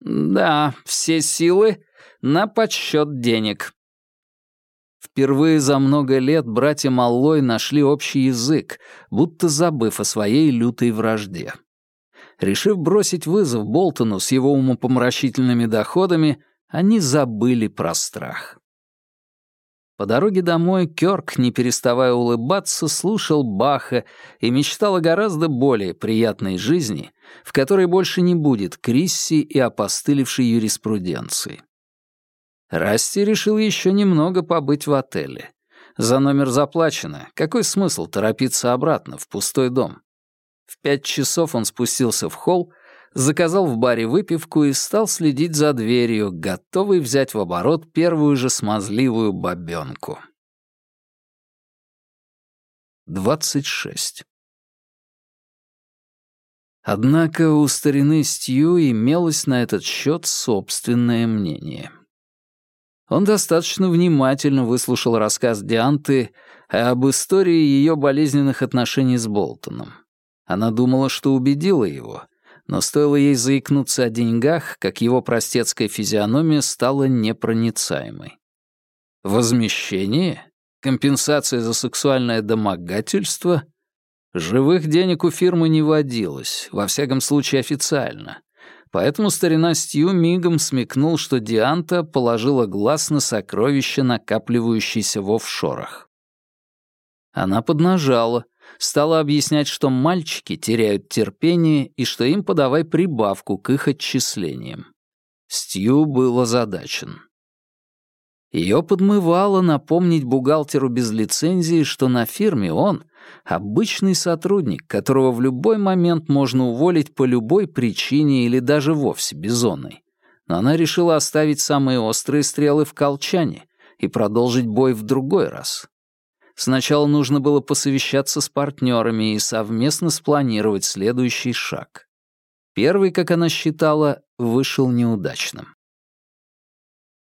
Да, все силы на подсчет денег. Впервые за много лет братья Маллой нашли общий язык, будто забыв о своей лютой вражде. Решив бросить вызов Болтону с его умопомрачительными доходами, они забыли про страх. По дороге домой Кёрк, не переставая улыбаться, слушал Баха и мечтал о гораздо более приятной жизни, в которой больше не будет Крисси и опостылевшей юриспруденции. Расти решил еще немного побыть в отеле. За номер заплачено. Какой смысл торопиться обратно, в пустой дом? В пять часов он спустился в холл, заказал в баре выпивку и стал следить за дверью, готовый взять в оборот первую же смазливую бабёнку. 26. Однако у старины Стью имелось на этот счет собственное мнение. Он достаточно внимательно выслушал рассказ Дианты об истории ее болезненных отношений с Болтоном. Она думала, что убедила его, но стоило ей заикнуться о деньгах, как его простецкая физиономия стала непроницаемой. Возмещение? Компенсация за сексуальное домогательство? Живых денег у фирмы не водилось, во всяком случае официально. Поэтому старина Стью мигом смекнул, что Дианта положила глаз на сокровища, накапливающиеся в офшорах. Она поднажала, стала объяснять, что мальчики теряют терпение и что им подавай прибавку к их отчислениям. Стью был озадачен. Ее подмывало напомнить бухгалтеру без лицензии, что на фирме он — обычный сотрудник, которого в любой момент можно уволить по любой причине или даже вовсе безонной. Но она решила оставить самые острые стрелы в колчане и продолжить бой в другой раз. Сначала нужно было посовещаться с партнерами и совместно спланировать следующий шаг. Первый, как она считала, вышел неудачным.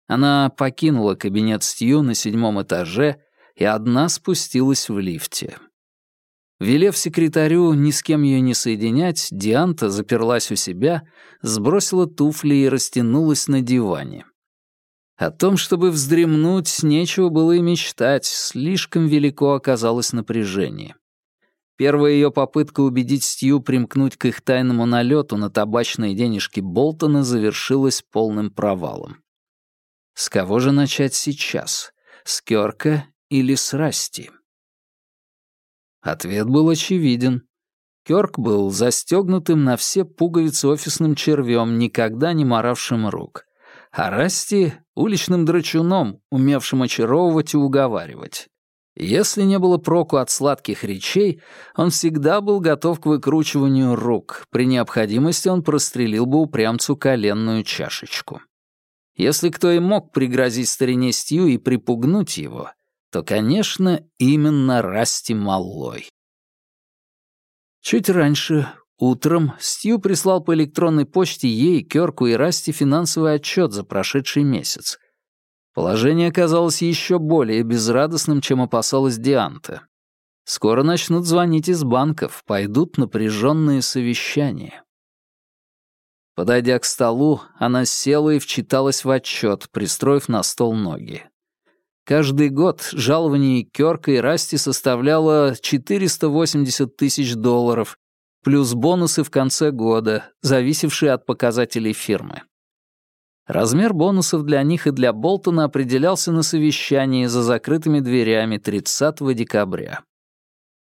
Она покинула кабинет Стью на седьмом этаже и одна спустилась в лифте. Велев секретарю ни с кем ее не соединять, Дианта заперлась у себя, сбросила туфли и растянулась на диване. О том, чтобы вздремнуть, нечего было и мечтать, слишком велико оказалось напряжение. Первая ее попытка убедить Стью примкнуть к их тайному налету на табачные денежки Болтона завершилась полным провалом. С кого же начать сейчас? С Кёрка или с Расти? Ответ был очевиден. Кёрк был застегнутым на все пуговицы офисным червем, никогда не моравшим рук. А Расти — уличным драчуном, умевшим очаровывать и уговаривать. Если не было проку от сладких речей, он всегда был готов к выкручиванию рук. При необходимости он прострелил бы упрямцу коленную чашечку. Если кто и мог пригрозить старине Стью и припугнуть его, то, конечно, именно Расти Маллой. Чуть раньше, утром, Стью прислал по электронной почте ей, Кёрку и Расти финансовый отчет за прошедший месяц. Положение оказалось еще более безрадостным, чем опасалась Дианта. Скоро начнут звонить из банков, пойдут напряженные совещания. Подойдя к столу, она села и вчиталась в отчет, пристроив на стол ноги. Каждый год жалование Кёрка и Расти составляло 480 тысяч долларов, плюс бонусы в конце года, зависевшие от показателей фирмы. Размер бонусов для них и для Болтона определялся на совещании за закрытыми дверями 30 декабря.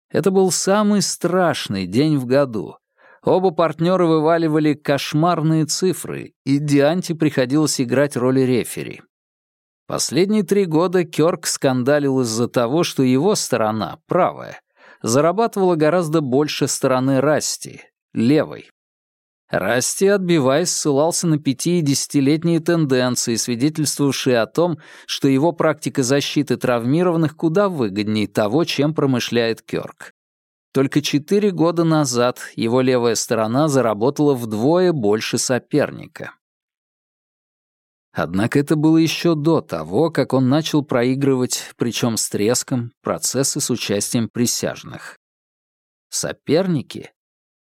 Это был самый страшный день в году, Оба партнера вываливали кошмарные цифры, и Дианте приходилось играть роль рефери. Последние три года Кёрк скандалил из-за того, что его сторона, правая, зарабатывала гораздо больше стороны Расти, левой. Расти, отбиваясь, ссылался на пяти- и десятилетние тенденции, свидетельствовавшие о том, что его практика защиты травмированных куда выгоднее того, чем промышляет Кёрк. Только четыре года назад его левая сторона заработала вдвое больше соперника. Однако это было еще до того, как он начал проигрывать, причем с треском, процессы с участием присяжных. Соперники?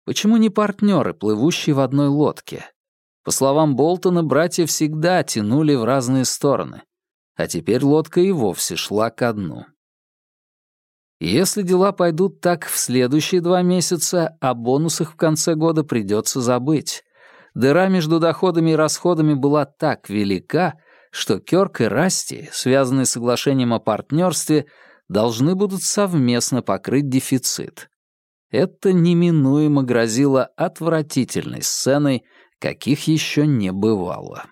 Почему не партнеры, плывущие в одной лодке? По словам Болтона, братья всегда тянули в разные стороны, а теперь лодка и вовсе шла ко дну. Если дела пойдут так в следующие два месяца, о бонусах в конце года придется забыть. Дыра между доходами и расходами была так велика, что Кёрк и Расти, связанные соглашением о партнерстве, должны будут совместно покрыть дефицит. Это неминуемо грозило отвратительной сценой, каких еще не бывало.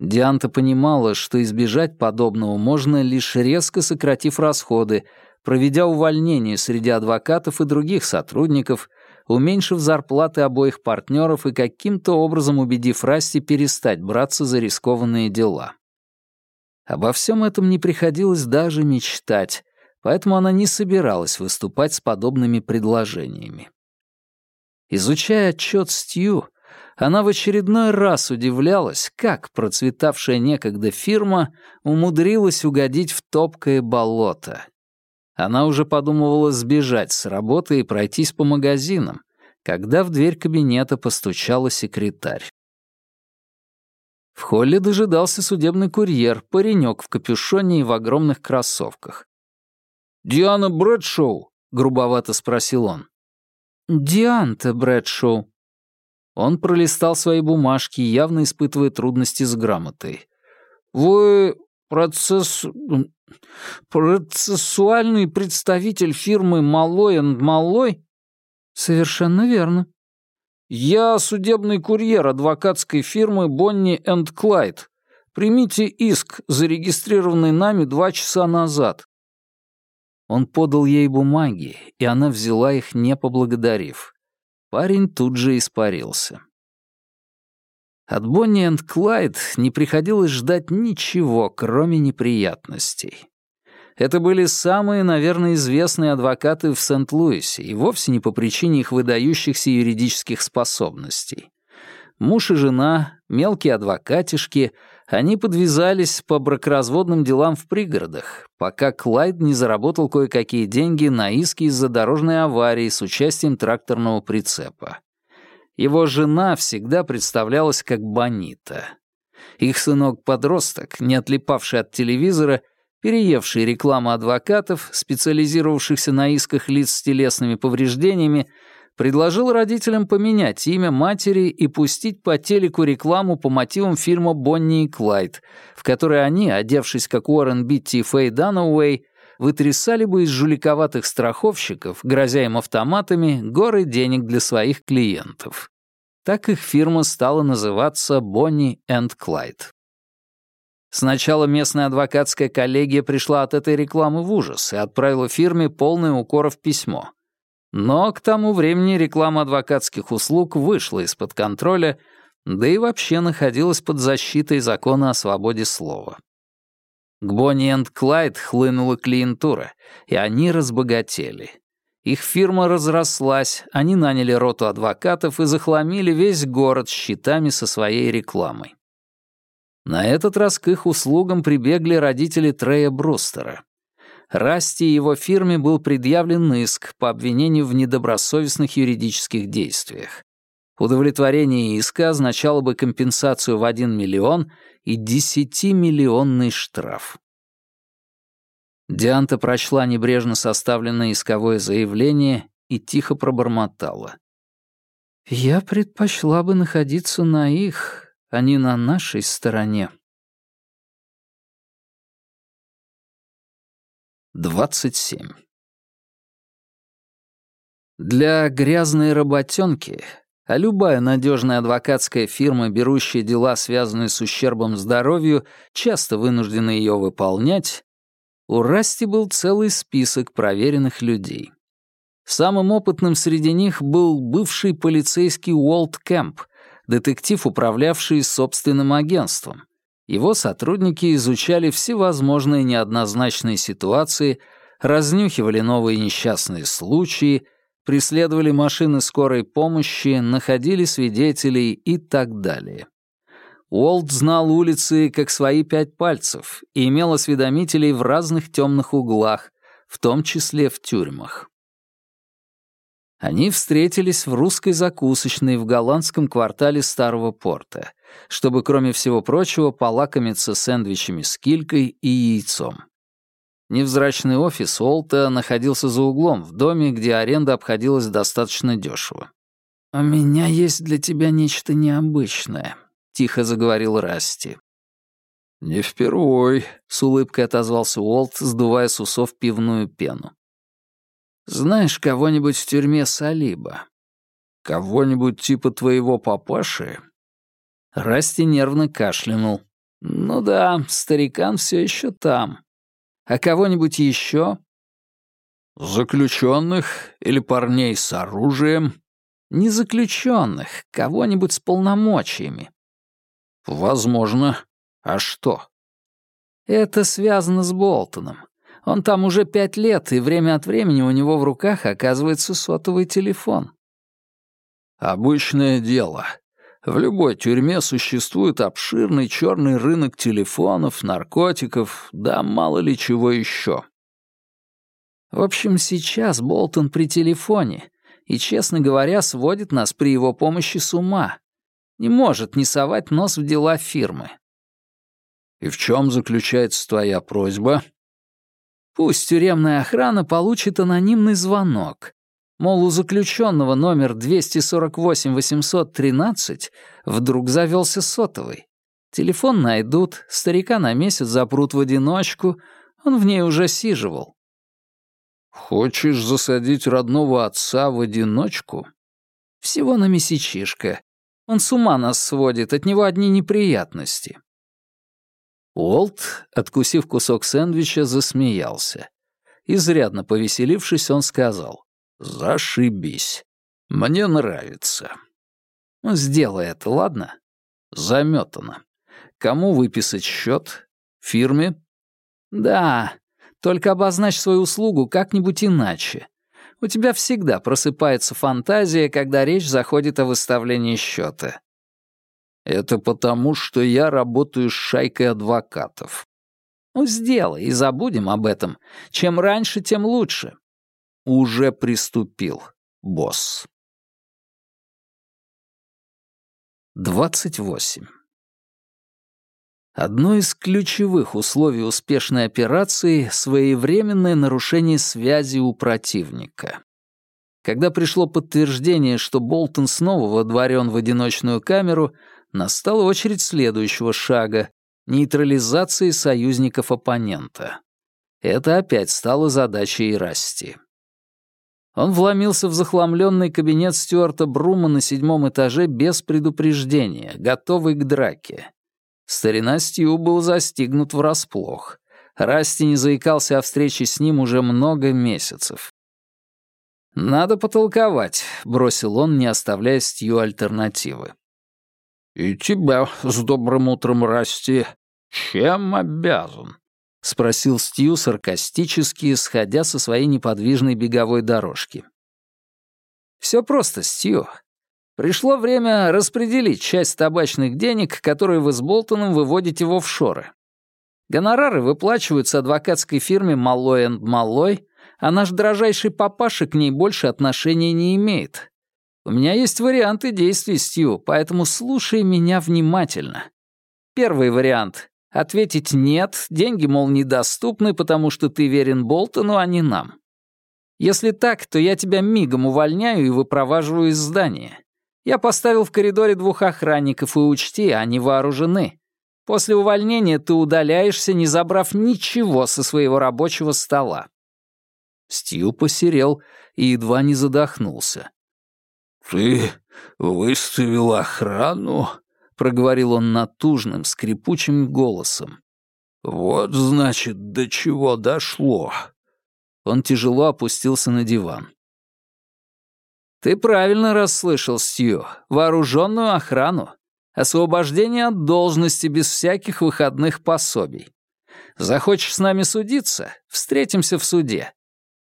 Дианта понимала, что избежать подобного можно, лишь резко сократив расходы, проведя увольнение среди адвокатов и других сотрудников, уменьшив зарплаты обоих партнеров и каким-то образом убедив Расти перестать браться за рискованные дела. Обо всем этом не приходилось даже мечтать, поэтому она не собиралась выступать с подобными предложениями. Изучая отчет Стью, она в очередной раз удивлялась, как процветавшая некогда фирма умудрилась угодить в топкое болото, она уже подумывала сбежать с работы и пройтись по магазинам, когда в дверь кабинета постучала секретарь. В холле дожидался судебный курьер, паренек в капюшоне и в огромных кроссовках. «Диана Брэдшоу?» — грубовато спросил он. «Дианта Брэдшоу». Он пролистал свои бумажки, явно испытывая трудности с грамотой. «Вы процесс... процессуальный представитель фирмы «Малой энд Малой»?» «Совершенно верно». «Я судебный курьер адвокатской фирмы «Бонни энд Клайд». Примите иск, зарегистрированный нами два часа назад». Он подал ей бумаги, и она взяла их, не поблагодарив. Парень тут же испарился. От Бонни энд Клайд не приходилось ждать ничего, кроме неприятностей. Это были самые, наверное, известные адвокаты в Сент-Луисе, и вовсе не по причине их выдающихся юридических способностей. Муж и жена, мелкие адвокатишки, они подвязались по бракоразводным делам в пригородах, пока Клайд не заработал кое-какие деньги на иски из-за дорожной аварии с участием тракторного прицепа. Его жена всегда представлялась как Бонита. Их сынок-подросток, не отлипавший от телевизора, переевший рекламу адвокатов, специализировавшихся на исках лиц с телесными повреждениями, предложил родителям поменять имя матери и пустить по телеку рекламу по мотивам фильма «Бонни и Клайд», в которой они, одевшись как Уоррен Битти и Фэй Данауэй, вытрясали бы из жуликоватых страховщиков, грозя им автоматами, горы денег для своих клиентов. Так их фирма стала называться «Бонни энд Клайд». Сначала местная адвокатская коллегия пришла от этой рекламы в ужас и отправила фирме полное укоров письмо. Но к тому времени реклама адвокатских услуг вышла из-под контроля, да и вообще находилась под защитой закона о свободе слова. К Бонни энд Клайд хлынула клиентура, и они разбогатели. Их фирма разрослась, они наняли роту адвокатов и захламили весь город счетами со своей рекламой. На этот раз к их услугам прибегли родители Трея Брустера. Расти и его фирме был предъявлен иск по обвинению в недобросовестных юридических действиях. Удовлетворение иска означало бы компенсацию в 1 миллион и 10-миллионный штраф. Дианта прочла небрежно составленное исковое заявление и тихо пробормотала. «Я предпочла бы находиться на их, а не на нашей стороне». 27. Для грязной работенки, а любая надежная адвокатская фирма, берущая дела, связанные с ущербом здоровью, часто вынуждена ее выполнять, у Расти был целый список проверенных людей. Самым опытным среди них был бывший полицейский Уолт Кэмп, детектив, управлявший собственным агентством — его сотрудники изучали всевозможные неоднозначные ситуации, разнюхивали новые несчастные случаи, преследовали машины скорой помощи, находили свидетелей и так далее. Уолт знал улицы как свои пять пальцев и имел осведомителей в разных темных углах, в том числе в тюрьмах. Они встретились в русской закусочной в голландском квартале Старого порта, чтобы, кроме всего прочего, полакомиться сэндвичами с килькой и яйцом. Невзрачный офис Олта находился за углом, в доме, где аренда обходилась достаточно дешево. «У меня есть для тебя нечто необычное», — тихо заговорил Расти. «Не впервой», — с улыбкой отозвался Уолт, сдувая с усов пивную пену. Знаешь кого-нибудь в тюрьме Салиба? Кого-нибудь типа твоего папаши?» Расти нервно кашлянул. «Ну да, старикан все еще там. А кого-нибудь еще?» «Заключенных или парней с оружием?» «Не заключенных, кого-нибудь с полномочиями». «Возможно. А что?» «Это связано с Болтоном. Он там уже пять лет, и время от времени у него в руках оказывается сотовый телефон. Обычное дело. В любой тюрьме существует обширный черный рынок телефонов, наркотиков, да мало ли чего еще. В общем, сейчас Болтон при телефоне, и, честно говоря, сводит нас при его помощи с ума. Не может не совать нос в дела фирмы. «И в чем заключается твоя просьба?» Пусть тюремная охрана получит анонимный звонок. Мол, у заключенного номер 248-813 вдруг завелся сотовый. Телефон найдут, старика на месяц запрут в одиночку, он в ней уже сиживал. «Хочешь засадить родного отца в одиночку?» «Всего на месячишко. Он с ума нас сводит, от него одни неприятности». Уолт, откусив кусок сэндвича, засмеялся. Изрядно повеселившись, он сказал, «Зашибись. Мне нравится». «Ну, сделай это, ладно?» Заметано. Кому выписать счет? Фирме? Да, только обозначь свою услугу как-нибудь иначе. У тебя всегда просыпается фантазия, когда речь заходит о выставлении счета. Это потому, что я работаю с шайкой адвокатов. Ну, сделай и забудем об этом. Чем раньше, тем лучше. Уже приступил, босс. 28. Одно из ключевых условий успешной операции — своевременное нарушение связи у противника. Когда пришло подтверждение, что Болтон снова водворен в одиночную камеру, настала очередь следующего шага — нейтрализации союзников оппонента. Это опять стало задачей Расти. Он вломился в захламленный кабинет Стюарта Брума на седьмом этаже без предупреждения, готовый к драке. Старина Стью был застигнут врасплох. Расти не заикался о встрече с ним уже много месяцев. «Надо потолковать», — бросил он, не оставляя Стью альтернативы. «И тебя с добрым утром, Расти. Чем обязан?» — спросил Стью саркастически, сходя со своей неподвижной беговой дорожки. «Все просто, Стью. Пришло время распределить часть табачных денег, которые вы с Болтоном выводите в офшоры. Гонорары выплачиваются адвокатской фирме «Малой энд Малой», а наш дрожайший папаша к ней больше отношения не имеет. У меня есть варианты действий, Стью, поэтому слушай меня внимательно. Первый вариант — ответить «нет», деньги, мол, недоступны, потому что ты верен Болтону, а не нам. Если так, то я тебя мигом увольняю и выпроваживаю из здания. Я поставил в коридоре двух охранников, и учти, они вооружены. После увольнения ты удаляешься, не забрав ничего со своего рабочего стола. Стью посерел и едва не задохнулся. «Ты выставил охрану?» — проговорил он натужным, скрипучим голосом. «Вот, значит, до чего дошло». Он тяжело опустился на диван. «Ты правильно расслышал, Стью. Вооруженную охрану. Освобождение от должности без всяких выходных пособий. Захочешь с нами судиться? Встретимся в суде.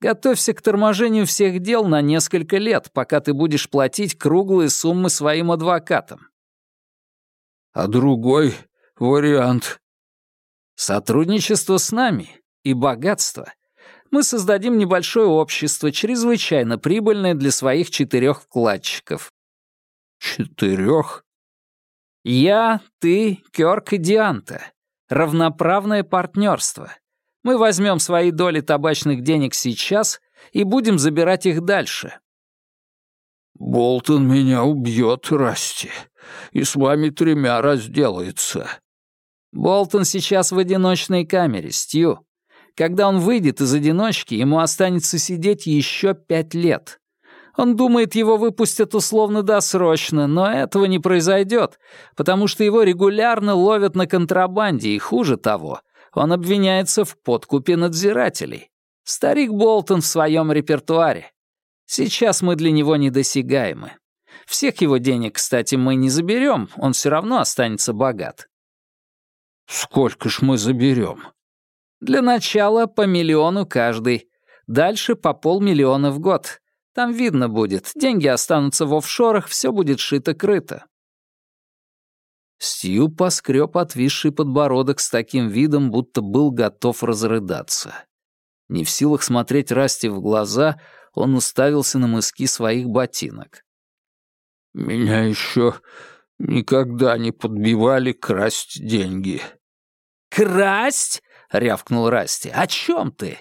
Готовься к торможению всех дел на несколько лет, пока ты будешь платить круглые суммы своим адвокатам. А другой вариант? Сотрудничество с нами и богатство. Мы создадим небольшое общество, чрезвычайно прибыльное для своих четырех вкладчиков. Четырех? Я, ты, Кёрк и Дианта. Равноправное партнерство. Мы возьмем свои доли табачных денег сейчас и будем забирать их дальше. «Болтон меня убьет, Расти, и с вами тремя разделается». «Болтон сейчас в одиночной камере, Стью. Когда он выйдет из одиночки, ему останется сидеть еще пять лет. Он думает, его выпустят условно-досрочно, но этого не произойдет, потому что его регулярно ловят на контрабанде, и хуже того, он обвиняется в подкупе надзирателей. Старик Болтон в своем репертуаре. Сейчас мы для него недосягаемы. Всех его денег, кстати, мы не заберем, он все равно останется богат. Сколько ж мы заберем? Для начала по миллиону каждый. Дальше по полмиллиона в год. Там видно будет, деньги останутся в офшорах, все будет шито-крыто. Стью поскреб отвисший подбородок с таким видом, будто был готов разрыдаться. Не в силах смотреть Расти в глаза, он уставился на мыски своих ботинок. «Меня еще никогда не подбивали красть деньги». «Красть?» — рявкнул Расти. «О чем ты?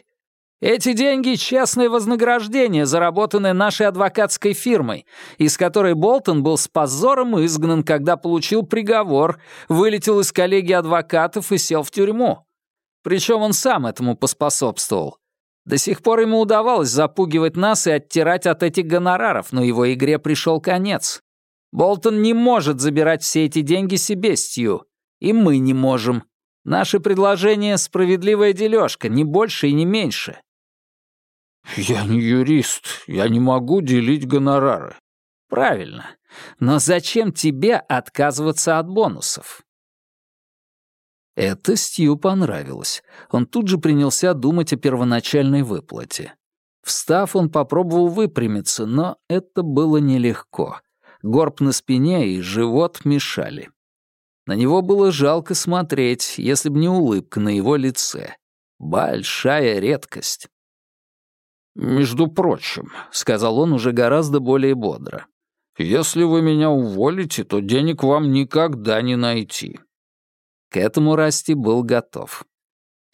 Эти деньги — честное вознаграждение, заработанное нашей адвокатской фирмой, из которой Болтон был с позором изгнан, когда получил приговор, вылетел из коллегии адвокатов и сел в тюрьму. Причем он сам этому поспособствовал. До сих пор ему удавалось запугивать нас и оттирать от этих гонораров, но его игре пришел конец. Болтон не может забирать все эти деньги себе, Стью. И мы не можем. Наше предложение — справедливая дележка, не больше и не меньше. «Я не юрист, я не могу делить гонорары». Правильно. Но зачем тебе отказываться от бонусов? Это Стью понравилось. Он тут же принялся думать о первоначальной выплате. Встав, он попробовал выпрямиться, но это было нелегко. Горб на спине и живот мешали. На него было жалко смотреть, если бы не улыбка на его лице. Большая редкость. «Между прочим», — сказал он уже гораздо более бодро, «если вы меня уволите, то денег вам никогда не найти». К этому Расти был готов.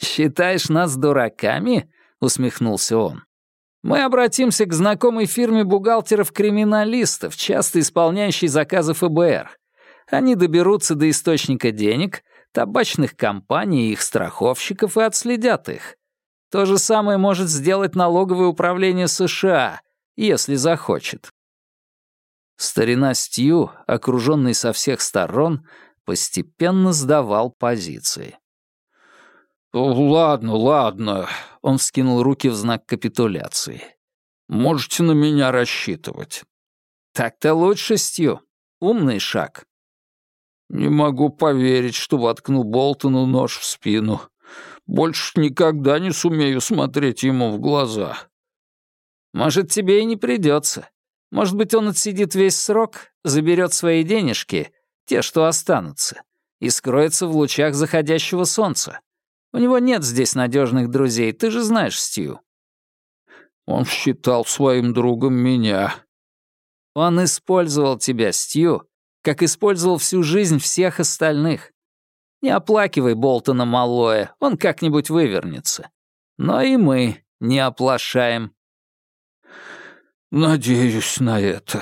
«Считаешь нас дураками?» — усмехнулся он. «Мы обратимся к знакомой фирме бухгалтеров-криминалистов, часто исполняющей заказы ФБР. Они доберутся до источника денег, табачных компаний и их страховщиков и отследят их. То же самое может сделать налоговое управление США, если захочет. Старина Стью, окруженный со всех сторон, постепенно сдавал позиции. «Ладно, ладно», — он вскинул руки в знак капитуляции. «Можете на меня рассчитывать». «Так-то лучше, Стью. Умный шаг». «Не могу поверить, что воткну Болтону нож в спину. Больше никогда не сумею смотреть ему в глаза». «Может, тебе и не придется. Может быть, он отсидит весь срок, заберет свои денежки, те, что останутся, и скроется в лучах заходящего солнца. У него нет здесь надежных друзей, ты же знаешь Стью». «Он считал своим другом меня». «Он использовал тебя, Стью, как использовал всю жизнь всех остальных. Не оплакивай Болтона малое, он как-нибудь вывернется. Но и мы не оплошаем. «Надеюсь на это»,